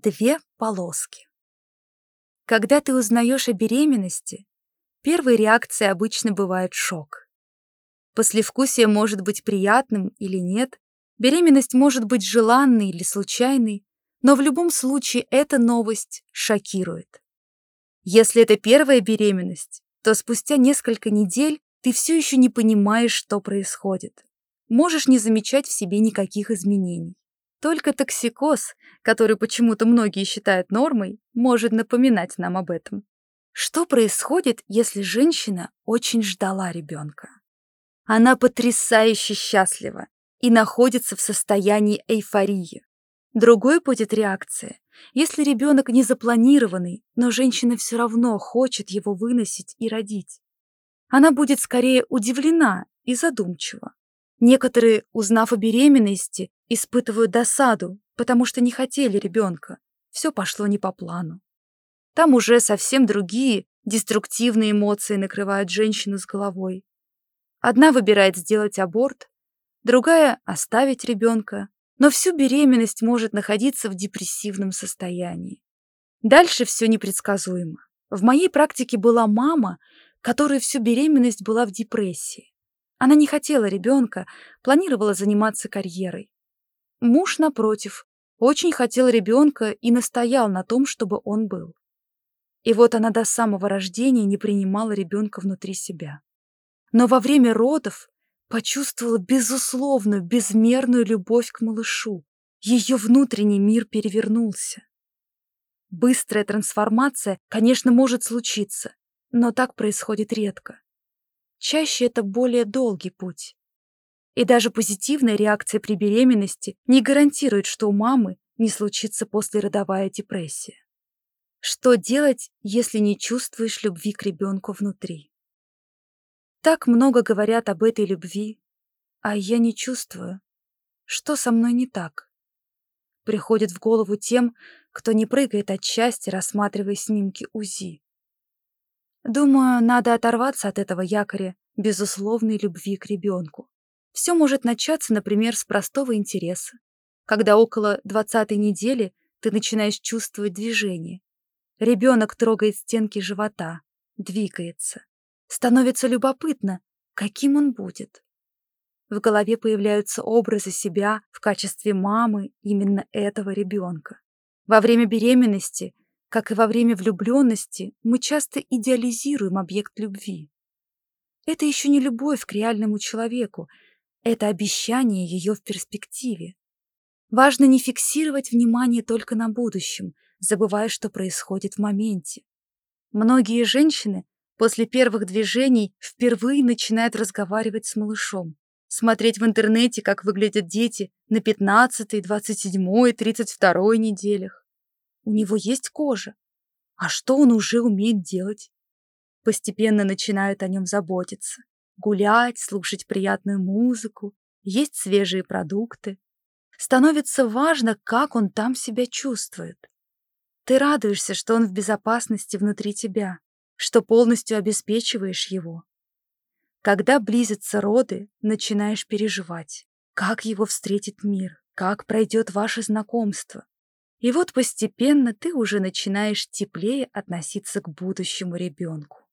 Две полоски. Когда ты узнаешь о беременности, первой реакцией обычно бывает шок. Послевкусие может быть приятным или нет, беременность может быть желанной или случайной, но в любом случае эта новость шокирует. Если это первая беременность, то спустя несколько недель ты все еще не понимаешь, что происходит. Можешь не замечать в себе никаких изменений. Только токсикоз, который почему-то многие считают нормой, может напоминать нам об этом. Что происходит, если женщина очень ждала ребенка? Она потрясающе счастлива и находится в состоянии эйфории. Другой будет реакция, если ребенок не запланированный, но женщина все равно хочет его выносить и родить. Она будет скорее удивлена и задумчива. Некоторые, узнав о беременности, испытывают досаду, потому что не хотели ребенка. Все пошло не по плану. Там уже совсем другие, деструктивные эмоции накрывают женщину с головой. Одна выбирает сделать аборт, другая — оставить ребенка, но всю беременность может находиться в депрессивном состоянии. Дальше все непредсказуемо. В моей практике была мама, которая всю беременность была в депрессии. Она не хотела ребенка, планировала заниматься карьерой. Муж, напротив, очень хотел ребенка и настоял на том, чтобы он был. И вот она до самого рождения не принимала ребенка внутри себя. Но во время родов почувствовала безусловную, безмерную любовь к малышу. Ее внутренний мир перевернулся. Быстрая трансформация, конечно, может случиться, но так происходит редко. Чаще это более долгий путь. И даже позитивная реакция при беременности не гарантирует, что у мамы не случится послеродовая депрессия. Что делать, если не чувствуешь любви к ребенку внутри? Так много говорят об этой любви, а я не чувствую. Что со мной не так? Приходит в голову тем, кто не прыгает от счастья, рассматривая снимки УЗИ. Думаю, надо оторваться от этого якоря безусловной любви к ребенку. Все может начаться, например, с простого интереса, когда около двадцатой недели ты начинаешь чувствовать движение. Ребенок трогает стенки живота, двигается. Становится любопытно, каким он будет. В голове появляются образы себя в качестве мамы именно этого ребенка. Во время беременности как и во время влюбленности, мы часто идеализируем объект любви. Это еще не любовь к реальному человеку, это обещание ее в перспективе. Важно не фиксировать внимание только на будущем, забывая, что происходит в моменте. Многие женщины после первых движений впервые начинают разговаривать с малышом, смотреть в интернете, как выглядят дети на 15, 27, 32 неделях. У него есть кожа. А что он уже умеет делать? Постепенно начинают о нем заботиться. Гулять, слушать приятную музыку, есть свежие продукты. Становится важно, как он там себя чувствует. Ты радуешься, что он в безопасности внутри тебя, что полностью обеспечиваешь его. Когда близятся роды, начинаешь переживать, как его встретит мир, как пройдет ваше знакомство, и вот постепенно ты уже начинаешь теплее относиться к будущему ребенку.